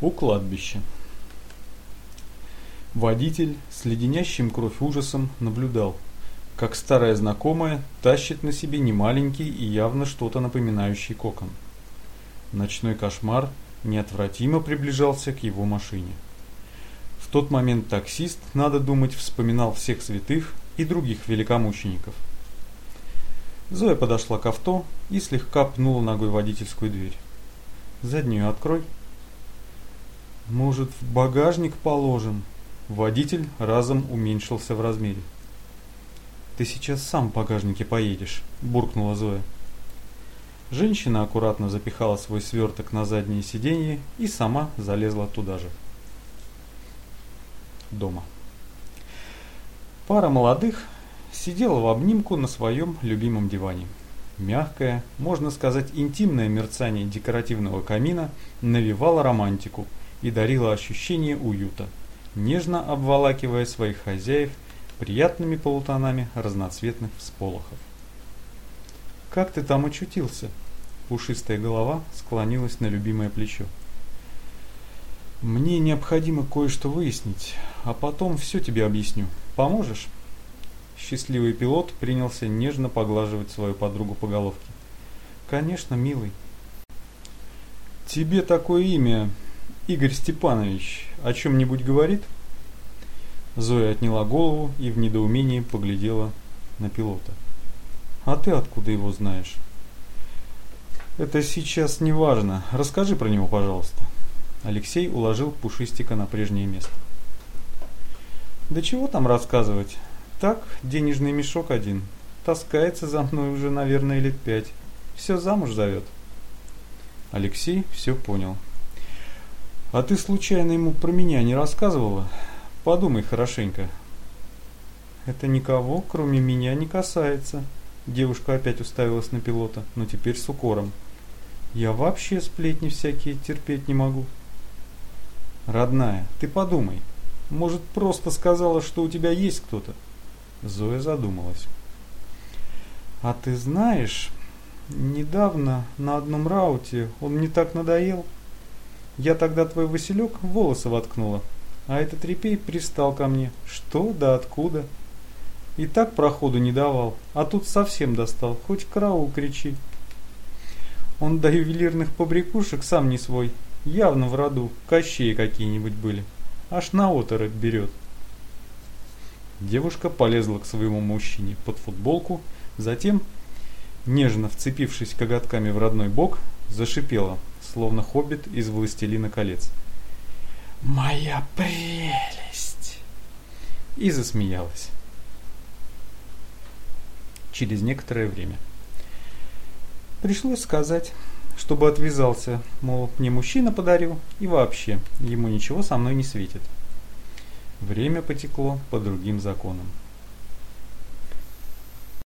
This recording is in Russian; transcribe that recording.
У кладбища. Водитель с леденящим кровь ужасом наблюдал, как старая знакомая тащит на себе немаленький и явно что-то напоминающий кокон. Ночной кошмар неотвратимо приближался к его машине. В тот момент таксист, надо думать, вспоминал всех святых и других великомучеников. Зоя подошла к авто и слегка пнула ногой водительскую дверь. «Заднюю открой», может, в багажник положим? Водитель разом уменьшился в размере. Ты сейчас сам в багажнике поедешь, буркнула Зоя. Женщина аккуратно запихала свой сверток на заднее сиденье и сама залезла туда же. Дома. Пара молодых сидела в обнимку на своем любимом диване. Мягкое, можно сказать, интимное мерцание декоративного камина навевало романтику – и дарила ощущение уюта, нежно обволакивая своих хозяев приятными полутонами разноцветных всполохов. «Как ты там очутился?» Пушистая голова склонилась на любимое плечо. «Мне необходимо кое-что выяснить, а потом все тебе объясню. Поможешь?» Счастливый пилот принялся нежно поглаживать свою подругу по головке. «Конечно, милый». «Тебе такое имя Игорь Степанович о чем-нибудь говорит? Зоя отняла голову и в недоумении поглядела на пилота. А ты откуда его знаешь? Это сейчас не важно. Расскажи про него, пожалуйста. Алексей уложил Пушистика на прежнее место. Да чего там рассказывать? Так, денежный мешок один. Таскается за мной уже, наверное, лет пять. Все замуж зовет. Алексей все понял. А ты случайно ему про меня не рассказывала? Подумай хорошенько. Это никого, кроме меня, не касается. Девушка опять уставилась на пилота, но теперь с укором. Я вообще сплетни всякие терпеть не могу. Родная, ты подумай. Может, просто сказала, что у тебя есть кто-то? Зоя задумалась. А ты знаешь, недавно на одном рауте он мне так надоел. Я тогда твой Василек волосы воткнула, а этот репей пристал ко мне. Что да откуда? И так проходу не давал, а тут совсем достал, хоть караул кричи. Он до ювелирных побрякушек сам не свой, явно в роду, кощеи какие-нибудь были. Аж на оторопь берет. Девушка полезла к своему мужчине под футболку, затем, нежно вцепившись коготками в родной бок, зашипела – словно хоббит из «Властелина колец». «Моя прелесть!» И засмеялась. Через некоторое время. Пришлось сказать, чтобы отвязался, мол, мне мужчина подарил, и вообще, ему ничего со мной не светит. Время потекло по другим законам.